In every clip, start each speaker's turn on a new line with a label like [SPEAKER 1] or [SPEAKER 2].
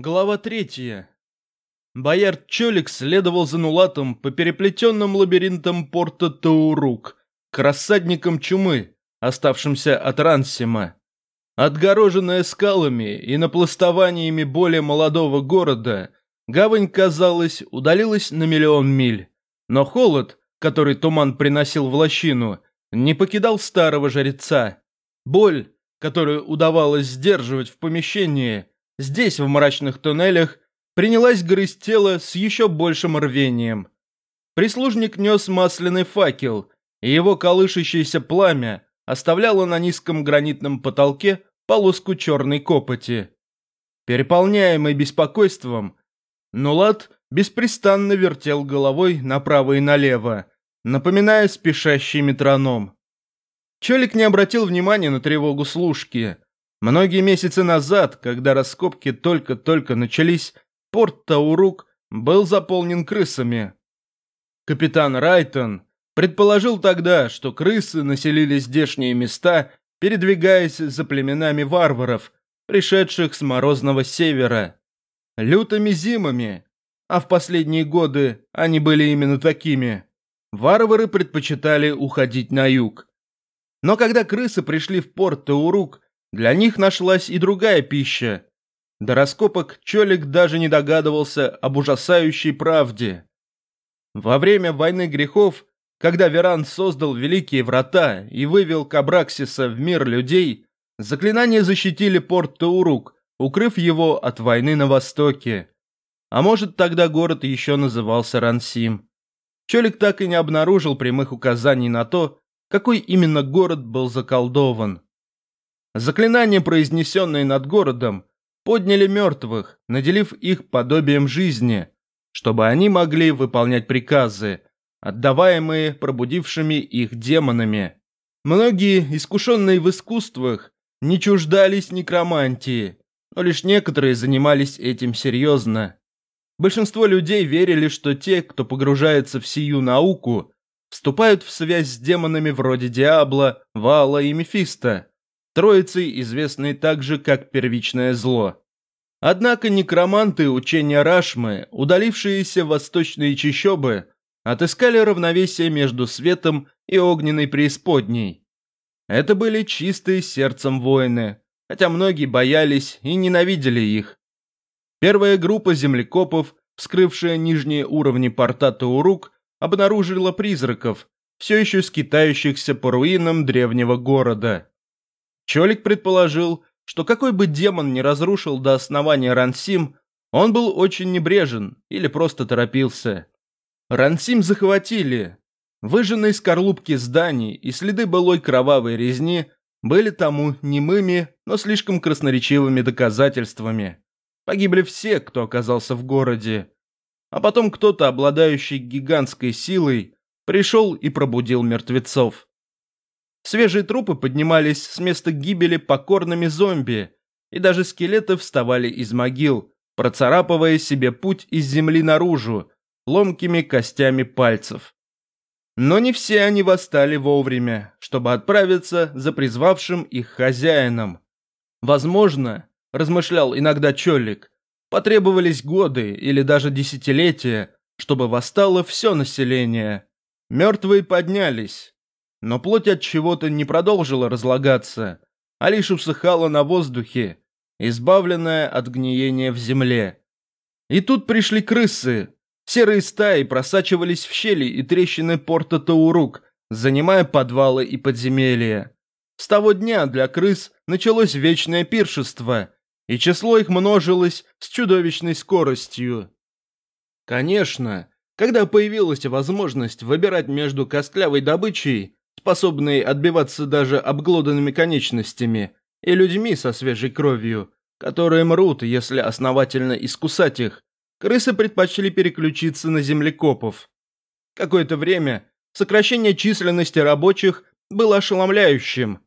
[SPEAKER 1] Глава третья. Боярд Чолик следовал за Нулатом по переплетенным лабиринтам порта Таурук, к рассадникам чумы, оставшимся от Рансима. Отгороженная скалами и напластованиями более молодого города, гавань, казалось, удалилась на миллион миль. Но холод, который туман приносил в лощину, не покидал старого жреца. Боль, которую удавалось сдерживать в помещении, здесь, в мрачных туннелях, принялась грызть тело с еще большим рвением. Прислужник нес масляный факел, и его колышащееся пламя оставляло на низком гранитном потолке полоску черной копоти. Переполняемый беспокойством, Нулат беспрестанно вертел головой направо и налево, напоминая спешащий метроном. Чолик не обратил внимания на тревогу служки. Многие месяцы назад, когда раскопки только-только начались, порт Таурук был заполнен крысами. Капитан Райтон предположил тогда, что крысы населили здешние места, передвигаясь за племенами варваров, пришедших с морозного севера. Лютыми зимами, а в последние годы они были именно такими, варвары предпочитали уходить на юг. Но когда крысы пришли в порт Таурук, для них нашлась и другая пища. До раскопок Чолик даже не догадывался об ужасающей правде. Во время войны грехов, когда Веран создал Великие Врата и вывел Кабраксиса в мир людей, заклинания защитили порт Таурук, укрыв его от войны на востоке. А может, тогда город еще назывался Рансим. Чолик так и не обнаружил прямых указаний на то, какой именно город был заколдован. Заклинания, произнесенные над городом, подняли мертвых, наделив их подобием жизни, чтобы они могли выполнять приказы, отдаваемые пробудившими их демонами. Многие, искушенные в искусствах, не чуждались некромантии, но лишь некоторые занимались этим серьезно. Большинство людей верили, что те, кто погружается в сию науку, вступают в связь с демонами вроде Диабла, Вала и Мефиста, троицей, известной также как первичное зло. Однако некроманты учения Рашмы, удалившиеся в восточные чащобы, отыскали равновесие между светом и огненной преисподней. Это были чистые сердцем воины, хотя многие боялись и ненавидели их. Первая группа землекопов, вскрывшая нижние уровни порта Таурук, обнаружила призраков, все еще скитающихся по руинам древнего города. Чолик предположил, что какой бы демон ни разрушил до основания Рансим, он был очень небрежен или просто торопился. Рансим захватили. Выжженные скорлупки зданий и следы былой кровавой резни были тому немыми, но слишком красноречивыми доказательствами. Погибли все, кто оказался в городе. А потом кто-то, обладающий гигантской силой, пришел и пробудил мертвецов. Свежие трупы поднимались с места гибели покорными зомби, и даже скелеты вставали из могил, процарапывая себе путь из земли наружу, ломкими костями пальцев. Но не все они восстали вовремя, чтобы отправиться за призвавшим их хозяином. Возможно, размышлял иногда Чолик, Потребовались годы или даже десятилетия, чтобы восстало все население. Мертвые поднялись, но плоть от чего-то не продолжила разлагаться, а лишь усыхала на воздухе, избавленная от гниения в земле. И тут пришли крысы. Серые стаи просачивались в щели и трещины порта Таурук, занимая подвалы и подземелья. С того дня для крыс началось вечное пиршество – и число их множилось с чудовищной скоростью. Конечно, когда появилась возможность выбирать между костлявой добычей, способной отбиваться даже обглоданными конечностями, и людьми со свежей кровью, которые мрут, если основательно искусать их, крысы предпочли переключиться на землекопов. Какое-то время сокращение численности рабочих было ошеломляющим.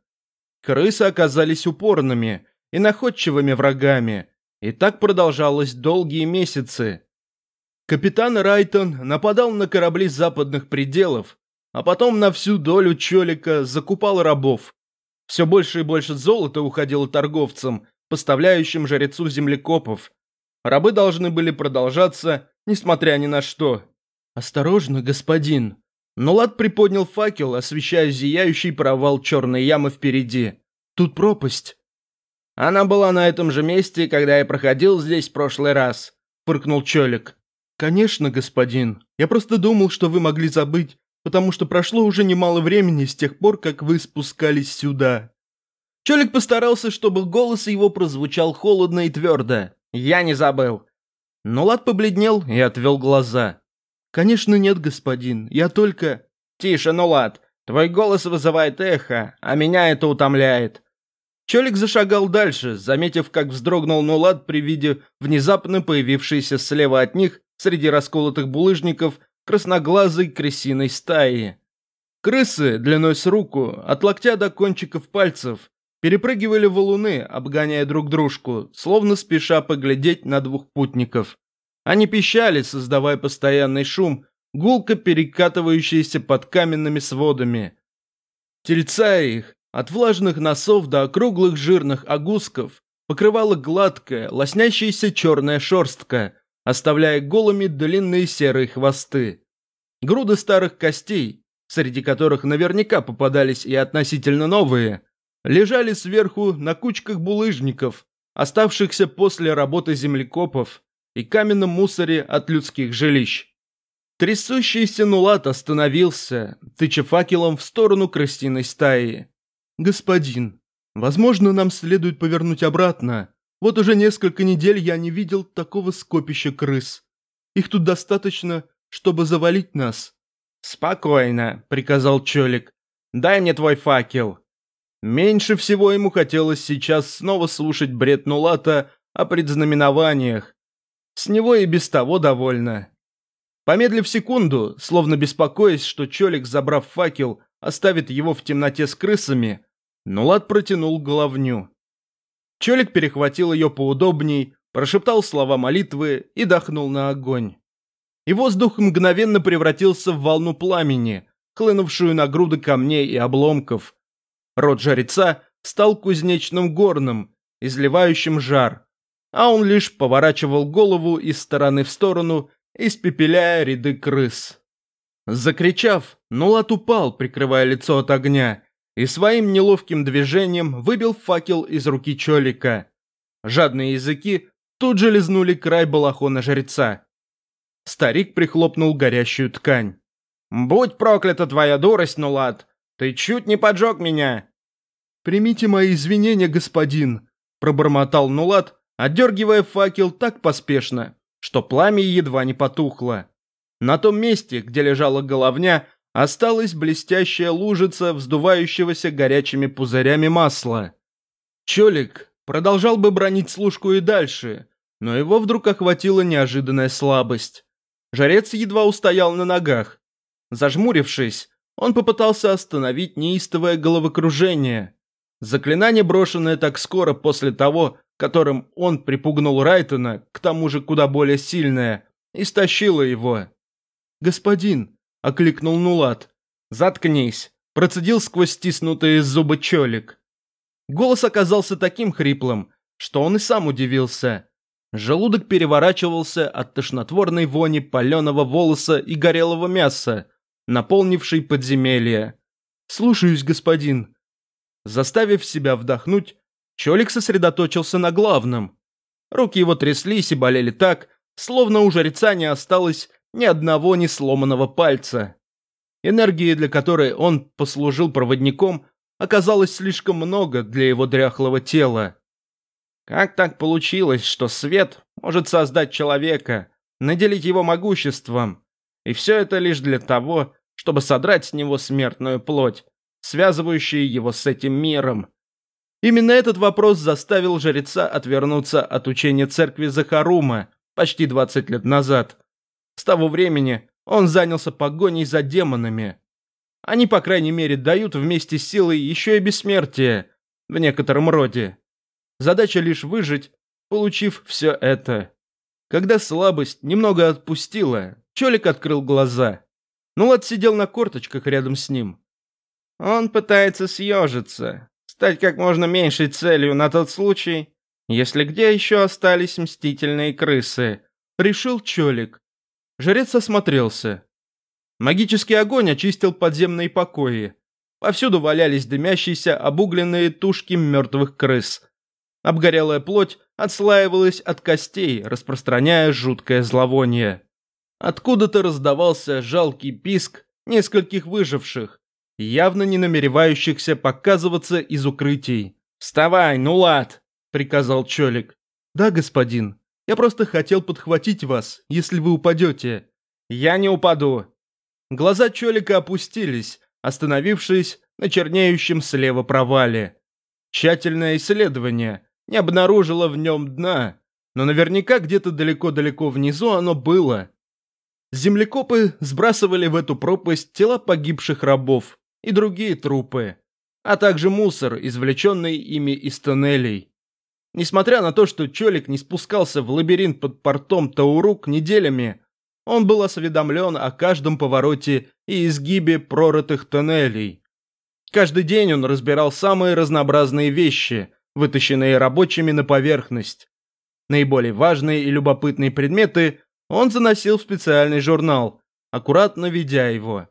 [SPEAKER 1] Крысы оказались упорными – и находчивыми врагами, и так продолжалось долгие месяцы. Капитан Райтон нападал на корабли западных пределов, а потом на всю долю Чолика закупал рабов. Все больше и больше золота уходило торговцам, поставляющим жрецу землекопов. Рабы должны были продолжаться, несмотря ни на что. «Осторожно, господин!» Нулат приподнял факел, освещая зияющий провал черной ямы впереди. «Тут пропасть!» «Она была на этом же месте, когда я проходил здесь в прошлый раз», – фыркнул Чолик. «Конечно, господин. Я просто думал, что вы могли забыть, потому что прошло уже немало времени с тех пор, как вы спускались сюда». Чолик постарался, чтобы голос его прозвучал холодно и твердо. «Я не забыл». Но Лад побледнел и отвел глаза. «Конечно нет, господин. Я только...» «Тише, ну Лад. Твой голос вызывает эхо, а меня это утомляет». Чолик зашагал дальше, заметив, как вздрогнул Нулад при виде внезапно появившейся слева от них, среди расколотых булыжников, красноглазой крысиной стаи. Крысы, длиной с руку, от локтя до кончиков пальцев, перепрыгивали валуны, обгоняя друг дружку, словно спеша поглядеть на двух путников. Они пищали, создавая постоянный шум, гулко перекатывающийся под каменными сводами. Тельца их, от влажных носов до округлых жирных огусков, покрывала гладкая, лоснящаяся черная шерстка, оставляя голыми длинные серые хвосты. Груды старых костей, среди которых наверняка попадались и относительно новые, лежали сверху на кучках булыжников, оставшихся после работы землекопов и каменном мусоре от людских жилищ. Трясущийся Нулат остановился, тыча факелом в сторону крысиной стаи. «Господин, возможно, нам следует повернуть обратно. Вот уже несколько недель я не видел такого скопища крыс. Их тут достаточно, чтобы завалить нас». «Спокойно», — приказал Чолик. «Дай мне твой факел». Меньше всего ему хотелось сейчас снова слушать бред Нулата о предзнаменованиях. С него и без того довольно. Помедлив секунду, словно беспокоясь, что Чолик, забрав факел, оставит его в темноте с крысами, Нулат протянул головню. Чолик перехватил ее поудобней, прошептал слова молитвы и дохнул на огонь. И воздух мгновенно превратился в волну пламени, хлынувшую на груды камней и обломков, Рот жреца стал кузнечным горным, изливающим жар, а он лишь поворачивал голову из стороны в сторону, испепеляя ряды крыс. Закричав, Нулат упал, прикрывая лицо от огня, и своим неловким движением выбил факел из руки Чолика. Жадные языки тут же лизнули край балахона жреца. Старик прихлопнул горящую ткань. «Будь проклята твоя дурость, Нулат! Ты чуть не поджег меня!» «Примите мои извинения, господин», – пробормотал Нулат, отдергивая факел так поспешно, что пламя едва не потухло. На том месте, где лежала головня, осталась блестящая лужица вздувающегося горячими пузырями масла. Чолик продолжал бы бронить служку и дальше, но его вдруг охватила неожиданная слабость. Жарец едва устоял на ногах. Зажмурившись, он попытался остановить неистовое головокружение. Заклинание, брошенное так скоро после того, которым он припугнул Райтона, к тому же куда более сильное, истощило его. «Господин!» – окликнул Нулат. «Заткнись!» – процедил сквозь стиснутые зубы Чолик. Голос оказался таким хриплым, что он и сам удивился. Желудок переворачивался от тошнотворной вони паленого волоса и горелого мяса, наполнивший подземелье. «Слушаюсь, господин». Заставив себя вдохнуть, Чолик сосредоточился на главном. Руки его тряслись и болели так, словно у жреца не осталось ни одного не сломанного пальца. Энергии, для которой он послужил проводником, оказалось слишком много для его дряхлого тела. Как так получилось, что свет может создать человека, наделить его могуществом, и все это лишь для того, чтобы содрать с него смертную плоть, связывающую его с этим миром. Именно этот вопрос заставил жреца отвернуться от учения церкви Захарума почти 20 лет назад. С того времени он занялся погоней за демонами. Они, по крайней мере, дают вместе с силой еще и бессмертие, в некотором роде. Задача лишь выжить, получив все это. Когда слабость немного отпустила, Чолик открыл глаза. Нулат сидел на корточках рядом с ним. Он пытается съежиться, стать как можно меньшей целью на тот случай, Если где еще остались мстительные крысы, решил Чолик. Жрец осмотрелся. Магический огонь очистил подземные покои. Повсюду валялись дымящиеся обугленные тушки мертвых крыс. Обгорелая плоть отслаивалась от костей, распространяя жуткое зловоние. Откуда-то раздавался жалкий писк нескольких выживших, явно не намеревающихся показываться из укрытий. «Вставай, ну лад!» – приказал Чолик. «Да, господин. Я просто хотел подхватить вас, если вы упадете». «Я не упаду!» Глаза Чолика опустились, остановившись на чернеющем слева провале. Тщательное исследование не обнаружило в нем дна, но наверняка где-то далеко-далеко внизу оно было. Землекопы сбрасывали в эту пропасть тела погибших рабов и другие трупы, а также мусор, извлеченный ими из тоннелей. Несмотря на то, что Чолик не спускался в лабиринт под портом Таурук неделями, он был осведомлен о каждом повороте и изгибе прорытых тоннелей. Каждый день он разбирал самые разнообразные вещи, вытащенные рабочими на поверхность. Наиболее важные и любопытные предметы он заносил в специальный журнал, аккуратно ведя его.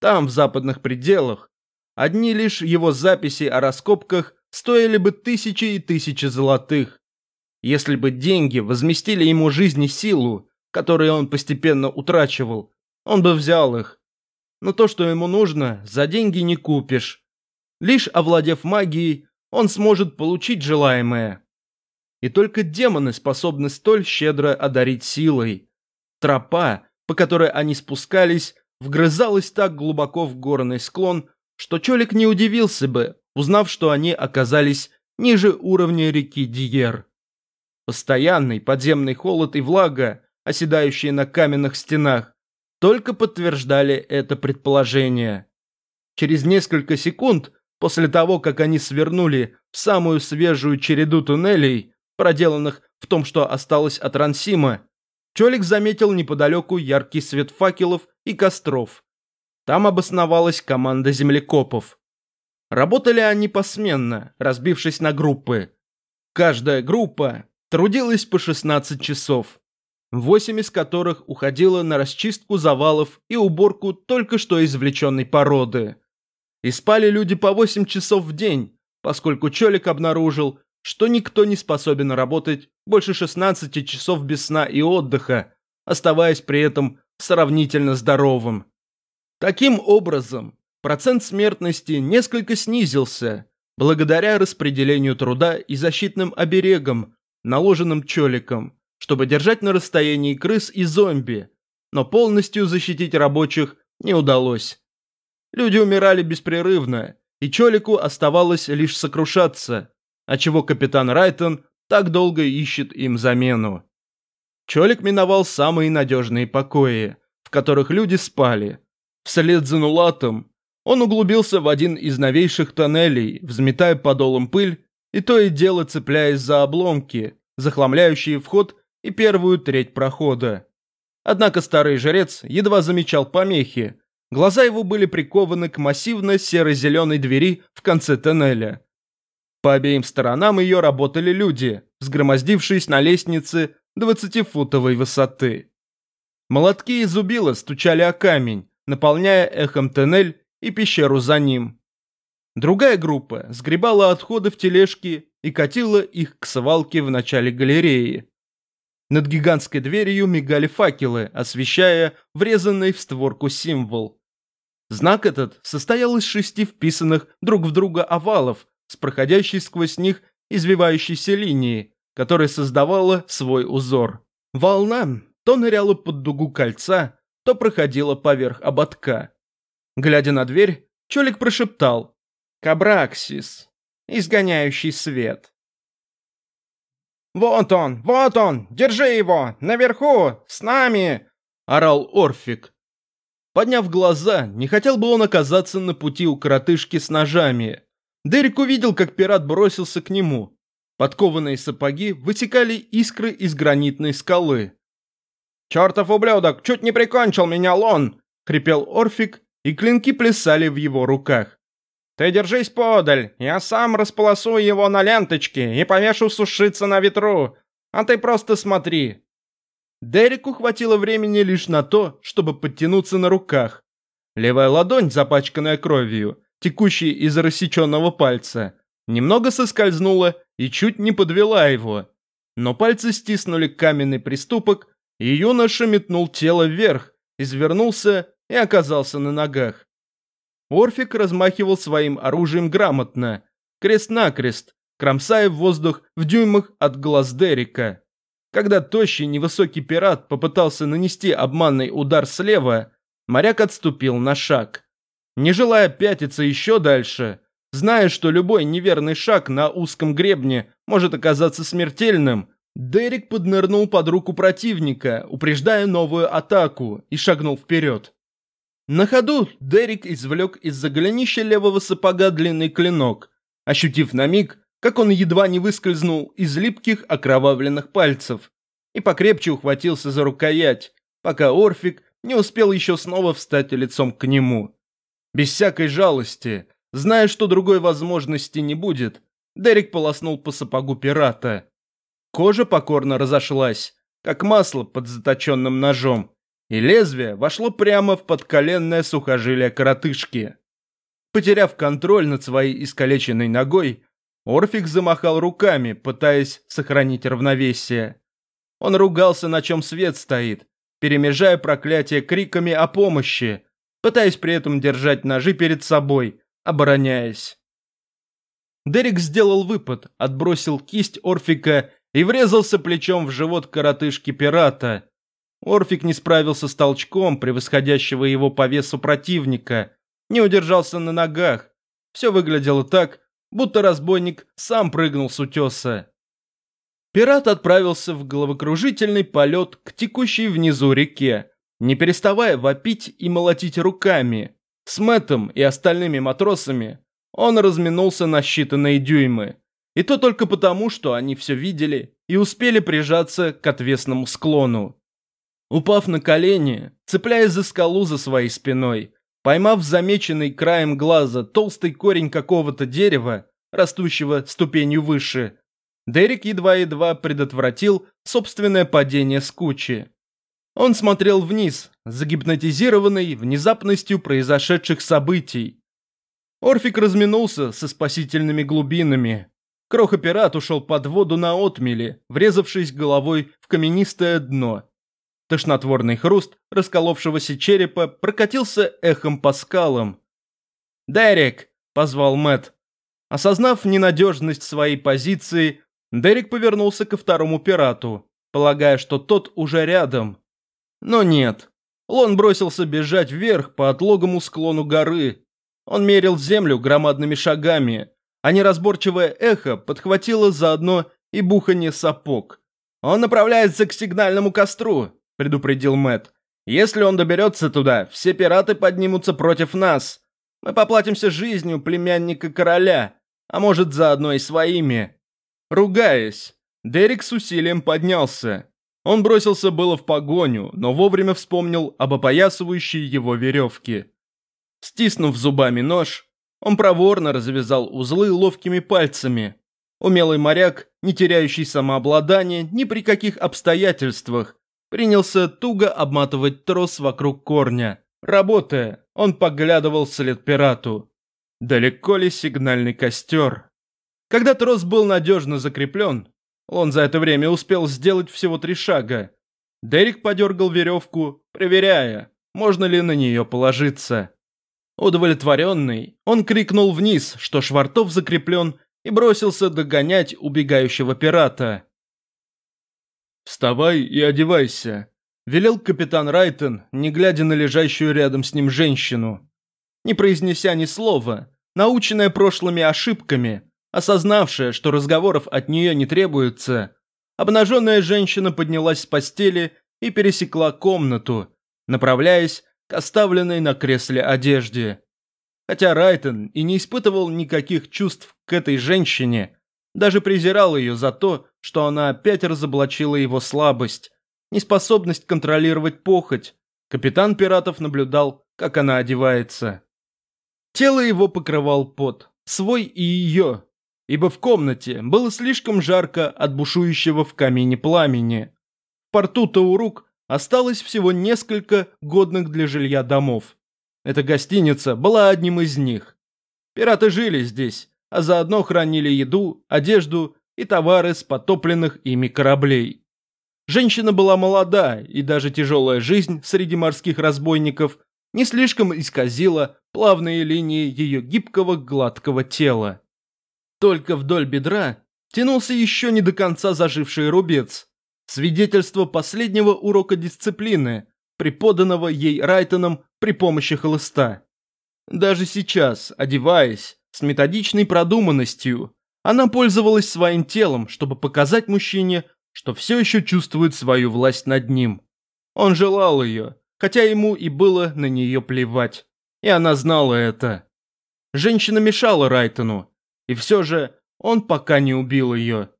[SPEAKER 1] Там, в западных пределах, одни лишь его записи о раскопках стоили бы тысячи и тысячи золотых. Если бы деньги возместили ему жизнь силу, которые он постепенно утрачивал, он бы взял их. Но то, что ему нужно, за деньги не купишь. Лишь овладев магией, он сможет получить желаемое. И только демоны способны столь щедро одарить силой. Тропа, по которой они спускались, вгрызалась так глубоко в горный склон, что Чолик не удивился бы, узнав, что они оказались ниже уровня реки Диер. Постоянный подземный холод и влага, оседающие на каменных стенах, только подтверждали это предположение. Через несколько секунд после того, как они свернули в самую свежую череду туннелей, проделанных в том, что осталось от Рансима, Чолик заметил неподалеку яркий свет факелов и костров. Там обосновалась команда землекопов. Работали они посменно, разбившись на группы. Каждая группа трудилась по 16 часов восемь из которых уходило на расчистку завалов и уборку только что извлеченной породы. И спали люди по 8 часов в день, поскольку Чолик обнаружил, что никто не способен работать больше 16 часов без сна и отдыха, оставаясь при этом сравнительно здоровым. Таким образом, процент смертности несколько снизился благодаря распределению труда и защитным оберегам, наложенным Чоликом чтобы держать на расстоянии крыс и зомби, но полностью защитить рабочих не удалось. Люди умирали беспрерывно, и Чолику оставалось лишь сокрушаться, отчего капитан Райтон так долго ищет им замену. Чолик миновал самые надежные покои, в которых люди спали. Вслед за Нулатом он углубился в один из новейших тоннелей, взметая подолом пыль и то и дело цепляясь за обломки, захламляющие вход и первую треть прохода. Однако старый жрец едва замечал помехи. Глаза его были прикованы к массивной серо-зеленой двери в конце тоннеля. По обеим сторонам ее работали люди, сгромоздившись на лестнице 20-футовой высоты. Молотки и зубила стучали о камень, наполняя эхом тоннель и пещеру за ним. Другая группа сгребала отходы в тележки и катила их к свалке в начале галереи. Над гигантской дверью мигали факелы, освещая врезанный в створку символ. Знак этот состоял из шести вписанных друг в друга овалов с проходящей сквозь них извивающейся линией, которая создавала свой узор. Волна то ныряла под дугу кольца, то проходила поверх ободка. Глядя на дверь, Чолик прошептал «Кабраксис, изгоняющий свет».
[SPEAKER 2] «Вот он! Вот он! Держи его! Наверху! С нами!»
[SPEAKER 1] – орал Орфик. Подняв глаза, не хотел бы он оказаться на пути у коротышки с ножами. Дерек увидел, как пират бросился к нему. Подкованные сапоги вытекали искры из гранитной скалы.
[SPEAKER 2] «Чертов ублюдок! Чуть не прикончил меня, Лон!»
[SPEAKER 1] – хрипел Орфик, и клинки плясали в его руках.
[SPEAKER 2] ты держись подаль, я сам располосую его на ленточке и повешу сушиться на ветру, а ты просто смотри».
[SPEAKER 1] Дереку хватило времени лишь на то, чтобы подтянуться на руках. Левая ладонь, запачканная кровью, текущей из рассеченного пальца, немного соскользнула и чуть не подвела его. Но пальцы стиснули каменный приступок, и юноша метнул тело вверх, извернулся и оказался на ногах. Орфик размахивал своим оружием грамотно, крест-накрест, кромсая воздух в дюймах от глаз Дерека. Когда тощий невысокий пират попытался нанести обманный удар слева, моряк отступил на шаг. Не желая пятиться еще дальше, зная, что любой неверный шаг на узком гребне может оказаться смертельным, Дерек поднырнул под руку противника, упреждая новую атаку, и шагнул вперед. На ходу Дерек извлек из-за голенища левого сапога длинный клинок, ощутив на миг, как он едва не выскользнул из липких окровавленных пальцев, и покрепче ухватился за рукоять, пока Орфик не успел еще снова встать лицом к нему. Без всякой жалости, зная, что другой возможности не будет, Дерек полоснул по сапогу пирата. Кожа покорно разошлась, как масло под заточенным ножом, и лезвие вошло прямо в подколенное сухожилие коротышки. Потеряв контроль над своей искалеченной ногой, Орфик замахал руками, пытаясь сохранить равновесие. Он ругался, на чем свет стоит, перемежая проклятия криками о помощи, пытаясь при этом держать ножи перед собой, обороняясь. Дерек сделал выпад, отбросил кисть Орфика и врезался плечом в живот коротышки пирата, Орфик не справился с толчком превосходящего его по весу противника, не удержался на ногах. Все выглядело так, будто разбойник сам прыгнул с утеса. Пират отправился в головокружительный полет к текущей внизу реке, не переставая вопить и молотить руками. С Мэттом и остальными матросами он разминулся на считанные дюймы. И то только потому, что они все видели и успели прижаться к отвесному склону. Упав на колени, цепляясь за скалу за своей спиной, поймав замеченный краем глаза толстый корень какого-то дерева, растущего ступенью выше, Дерек едва-едва предотвратил собственное падение с кучи. Он смотрел вниз, загипнотизированный внезапностью произошедших событий. Орфик разминулся со спасительными глубинами. Крохопират ушел под воду на отмеле, врезавшись головой в каменистое дно – Тошнотворный хруст расколовшегося черепа прокатился эхом по скалам. «Дерек!» – позвал Мэт. Осознав ненадежность своей позиции, Дерек повернулся ко второму пирату, полагая, что тот уже рядом. Но нет. Лон бросился бежать вверх по отлогому склону горы. Он мерил землю громадными шагами, а неразборчивое эхо подхватило заодно и бухание сапог. «Он направляется к сигнальному костру», предупредил Мэт. Если он доберется туда, все пираты поднимутся против нас. Мы поплатимся жизнью племянника короля, а может заодно и своими. Ругаясь, Дерек с усилием поднялся. Он бросился было в погоню, но вовремя вспомнил об опоясывающей его веревке. Стиснув зубами нож, он проворно развязал узлы ловкими пальцами. Умелый моряк, не теряющий самообладание ни при каких обстоятельствах, принялся туго обматывать трос вокруг корня. Работая, он поглядывал вслед пирату. Далеко ли сигнальный костер? Когда трос был надежно закреплен, он за это время успел сделать всего три шага. Дерек подергал веревку, проверяя, можно ли на нее положиться. Удовлетворенный, он крикнул вниз, что швартов закреплен, и бросился догонять убегающего пирата. «Вставай и одевайся», – велел капитан Райтон, не глядя на лежащую рядом с ним женщину. Не произнеся ни слова, наученная прошлыми ошибками, осознавшая, что разговоров от нее не требуется, обнаженная женщина поднялась с постели и пересекла комнату, направляясь к оставленной на кресле одежде. Хотя Райтон и не испытывал никаких чувств к этой женщине, даже презирал ее за то, что она опять разоблачила его слабость, неспособность контролировать похоть. Капитан пиратов наблюдал, как она одевается. Тело его покрывал пот, свой и ее, ибо в комнате было слишком жарко от бушующего в камине пламени. В порту Таурук осталось всего несколько годных для жилья домов. Эта гостиница была одним из них. Пираты жили здесь, а заодно хранили еду, одежду и товары с потопленных ими кораблей. Женщина была молода, и даже тяжелая жизнь среди морских разбойников не слишком исказила плавные линии ее гибкого гладкого тела. Только вдоль бедра тянулся еще не до конца заживший рубец, свидетельство последнего урока дисциплины, преподанного ей Райтоном при помощи хлыста. Даже сейчас, одеваясь, с методичной продуманностью, она пользовалась своим телом, чтобы показать мужчине, что все еще чувствует свою власть над ним. Он желал ее, хотя ему и было на нее плевать. И она знала это. Женщина мешала Райтону, и все же он пока не убил ее.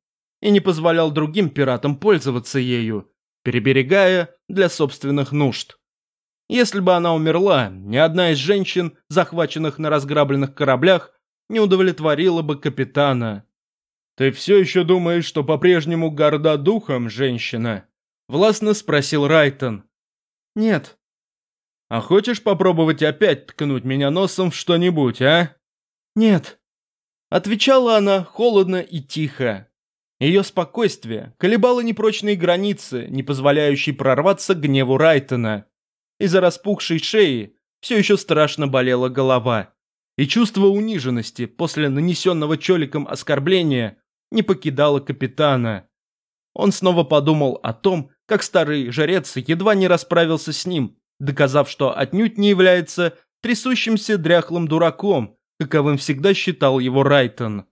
[SPEAKER 1] И не позволял другим пиратам пользоваться ею, переберегая для собственных нужд. Если бы она умерла, ни одна из женщин, захваченных на разграбленных кораблях, не удовлетворила бы капитана. «Ты все еще думаешь, что по-прежнему горда духом, женщина?» – властно спросил Райтон.
[SPEAKER 2] «Нет».
[SPEAKER 1] «А хочешь попробовать опять ткнуть меня носом в что-нибудь, а?»
[SPEAKER 2] «Нет».
[SPEAKER 1] Отвечала она холодно и тихо. Ее спокойствие колебало непрочные границы, не позволяющие прорваться гневу Райтона. Из-за распухшей шеи все еще страшно болела голова. И чувство униженности после нанесенного Чоликом оскорбления не покидало капитана. Он снова подумал о том, как старый жрец едва не расправился с ним, доказав, что отнюдь не является трясущимся дряхлым дураком, каковым всегда считал его Райтон.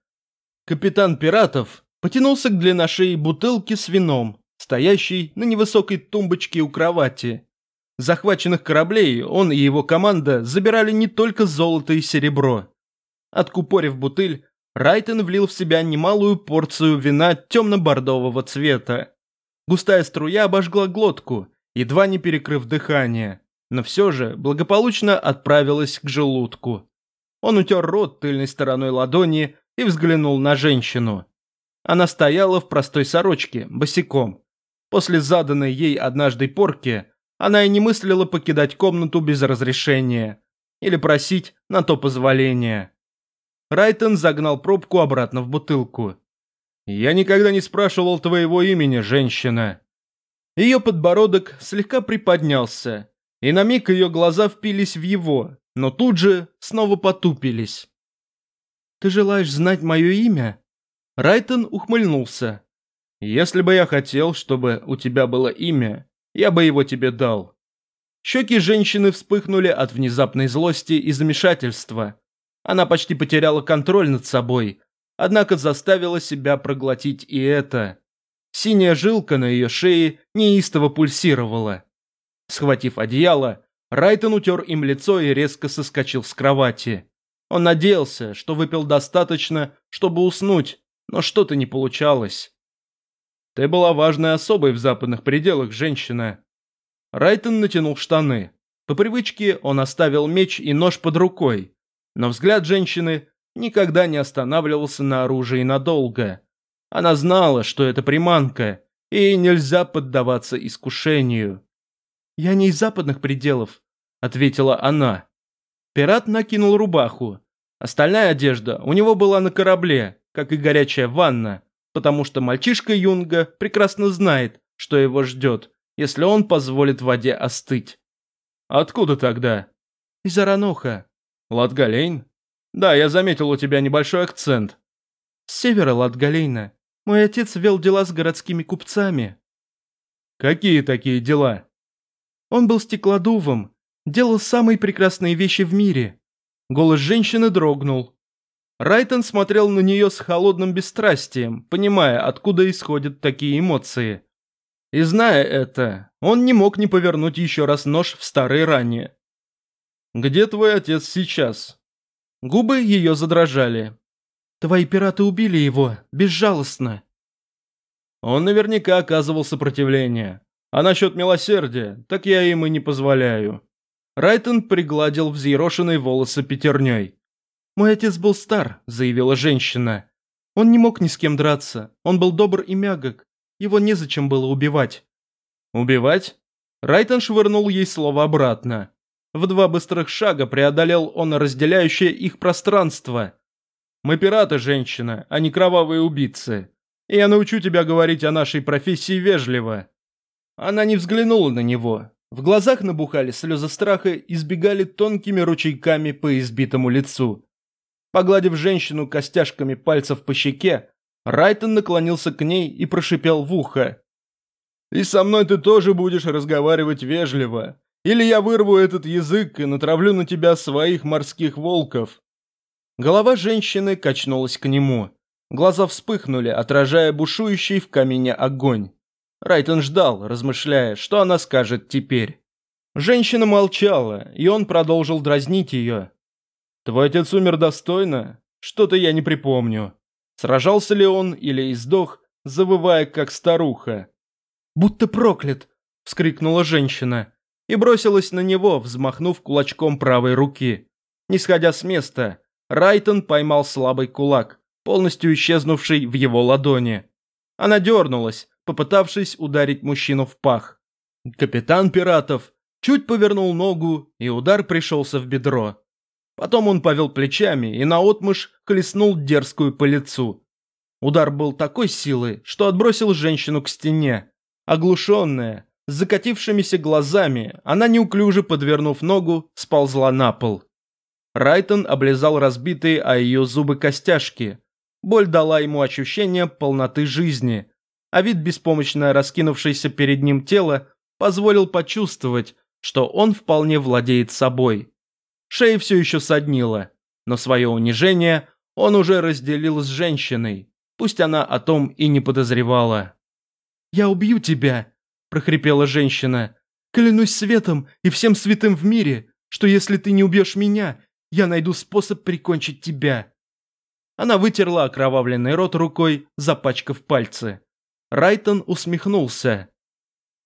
[SPEAKER 1] Капитан пиратов потянулся к длинношеей бутылке с вином, стоящей на невысокой тумбочке у кровати. Захваченных кораблей он и его команда забирали не только золото и серебро. Откупорив бутыль, Райтон влил в себя немалую порцию вина темно-бордового цвета. Густая струя обожгла глотку, едва не перекрыв дыхание, но все же благополучно отправилась к желудку. Он утер рот тыльной стороной ладони и взглянул на женщину. Она стояла в простой сорочке, босиком. После заданной ей однажды порки она и не мыслила покидать комнату без разрешения или просить на то позволения. Райтон загнал пробку обратно в бутылку. «Я никогда не спрашивал твоего имени, женщина». Ее подбородок слегка приподнялся, и на миг ее глаза впились в его, но тут же снова потупились.
[SPEAKER 2] «Ты желаешь знать мое имя?»
[SPEAKER 1] Райтон ухмыльнулся. «Если бы я хотел, чтобы у тебя было имя, я бы его тебе дал». Щеки женщины вспыхнули от внезапной злости и замешательства. Она почти потеряла контроль над собой, однако заставила себя проглотить и это. Синяя жилка на ее шее неистово пульсировала. Схватив одеяло, Райтон утер им лицо и резко соскочил с кровати. Он надеялся, что выпил достаточно, чтобы уснуть, но что-то не получалось. Ты была важной особой в западных пределах, женщина. Райтон натянул штаны. По привычке он оставил меч и нож под рукой, но взгляд женщины никогда не останавливался на оружии надолго. Она знала, что это приманка, и нельзя поддаваться искушению.
[SPEAKER 2] «Я не из западных пределов», — ответила она.
[SPEAKER 1] Пират накинул рубаху. Остальная одежда у него была на корабле, как и горячая ванна потому что мальчишка Юнга прекрасно знает, что его ждет, если он позволит воде остыть. Откуда тогда?
[SPEAKER 2] Из Араноха.
[SPEAKER 1] Латгалейн? Да, я заметил у тебя небольшой акцент.
[SPEAKER 2] С севера Латгалейна. Мой отец вел дела с городскими купцами.
[SPEAKER 1] Какие такие дела?
[SPEAKER 2] Он был стеклодувом, делал самые прекрасные вещи в мире.
[SPEAKER 1] Голос женщины дрогнул. Райтон смотрел на нее с холодным бесстрастием, понимая, откуда исходят такие эмоции. И зная это, он не мог не повернуть еще раз нож в старые ране. «Где твой отец сейчас?» Губы ее задрожали.
[SPEAKER 2] «Твои пираты убили его, безжалостно».
[SPEAKER 1] Он наверняка оказывал сопротивление. А насчет милосердия, так я им и не позволяю. Райтон пригладил взъерошенные волосы пятерней. «Мой отец был стар», – заявила женщина. «Он не мог ни с кем драться. Он был добр и мягок. Его незачем было убивать».
[SPEAKER 2] «Убивать?» Райтон швырнул ей слово обратно. В два быстрых шага преодолел он разделяющее их пространство. «Мы пираты, женщина, а не кровавые убийцы. И я научу тебя говорить о нашей профессии вежливо». Она не взглянула на него. В глазах набухали слезы страха и сбегали тонкими ручейками по избитому лицу. Погладив женщину костяшками пальцев по щеке, Райтон наклонился к ней и прошипел в ухо. «И со мной ты тоже будешь разговаривать вежливо. Или я вырву этот язык и натравлю на тебя своих морских волков». Голова женщины качнулась к нему. Глаза вспыхнули, отражая бушующий в камине огонь. Райтон ждал, размышляя, что она скажет теперь. Женщина молчала, и он продолжил дразнить ее. «Твой отец умер достойно? Что-то я не припомню. Сражался ли он или издох, завывая как старуха?»
[SPEAKER 1] «Будто проклят!» – вскрикнула женщина и бросилась на него, взмахнув кулачком правой руки. Не сходя с места, Райтон поймал слабый кулак, полностью исчезнувший в его ладони. Она дернулась, попытавшись ударить мужчину в пах. Капитан пиратов чуть повернул ногу, и удар пришелся в бедро. Потом он повел плечами и наотмашь хлестнул дерзкую по лицу. Удар был такой силы, что отбросил женщину к стене. Оглушенная, с закатившимися глазами, она неуклюже подвернув ногу, сползла на пол. Райтон облизал разбитые о ее зубы костяшки. Боль дала ему ощущение полноты жизни, а вид беспомощно раскинувшееся перед ним тело позволил почувствовать, что он вполне владеет собой. Шея все еще соднила, но свое унижение он уже разделил с женщиной, пусть она о том и не подозревала. «Я убью тебя!» – прохрипела женщина. «Клянусь светом и всем святым в мире, что если ты не убьешь меня, я найду способ прикончить тебя». Она вытерла окровавленный рот рукой, запачкав пальцы. Райтон усмехнулся.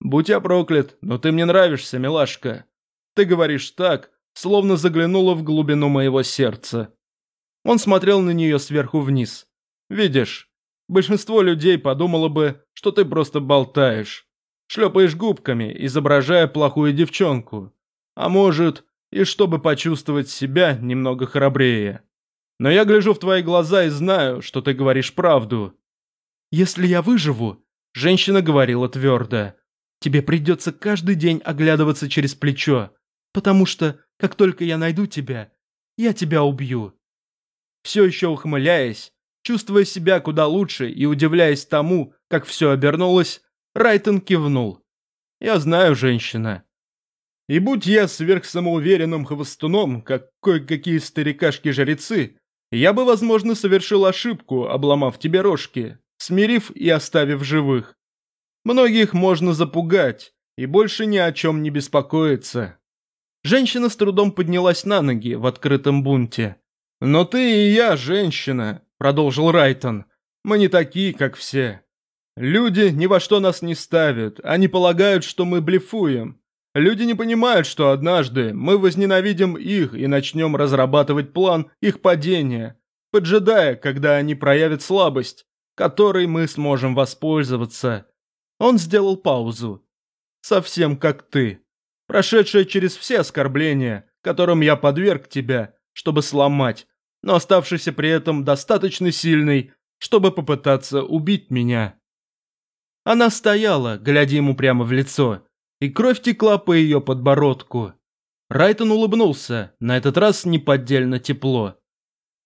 [SPEAKER 1] «Будь я проклят, но ты мне нравишься, милашка. Ты говоришь так, словно заглянула в глубину моего сердца». Он смотрел на нее сверху вниз. «Видишь, большинство людей подумало бы, что ты просто болтаешь. Шлепаешь губками, изображая плохую девчонку. А может, и чтобы почувствовать себя немного храбрее. Но я гляжу в твои глаза и знаю, что ты говоришь правду. «Если я выживу», – женщина говорила твердо, – «тебе придется каждый день оглядываться через плечо, потому что, как только я найду тебя, я тебя убью». Все еще ухмыляясь, чувствуя себя куда лучше и удивляясь тому, как все обернулось, Райтон кивнул. «Я знаю, женщина». И будь я сверхсамоуверенным хвостуном, как кое-какие старикашки-жрецы, я бы, возможно, совершил ошибку, обломав тебе рожки, смирив и оставив живых. Многих можно запугать и больше ни о чем не беспокоиться. Женщина с трудом поднялась на ноги в открытом бунте. «Но ты и я женщина», – продолжил Райтон. «Мы не такие, как все. Люди ни во что нас не ставят, они полагают, что мы блефуем. Люди не понимают, что однажды мы возненавидим их и начнем разрабатывать план их падения, поджидая, когда они проявят слабость, которой мы сможем воспользоваться. Он сделал паузу. Совсем как ты, прошедшая через все оскорбления, которым я подверг тебя, чтобы сломать, но оставшийся при этом достаточно сильный, чтобы попытаться убить меня. Она стояла, глядя ему прямо в лицо, и кровь текла по ее подбородку. Райтон улыбнулся, на этот раз неподдельно тепло.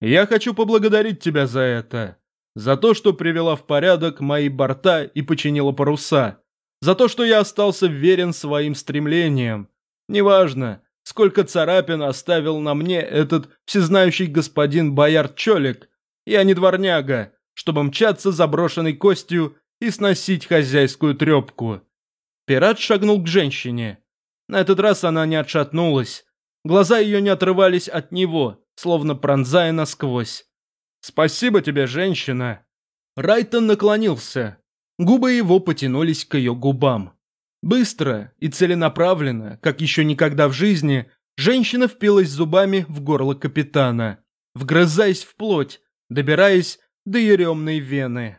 [SPEAKER 1] «Я хочу поблагодарить тебя за это за то, что привела в порядок мои борта и починила паруса, за то, что я остался верен своим стремлениям. Неважно, сколько царапин оставил на мне этот всезнающий господин Боярд Чолик, я не дворняга, чтобы мчаться заброшенной костью и сносить хозяйскую трепку. Пират шагнул к женщине. На этот раз она не отшатнулась. Глаза ее не отрывались от него, словно пронзая насквозь. «Спасибо тебе, женщина!» Райтон наклонился. Губы его потянулись к ее губам. Быстро и целенаправленно, как еще никогда в жизни, женщина впилась зубами в горло капитана.
[SPEAKER 2] вгрызаясь в плоть, добираясь до еремной вены.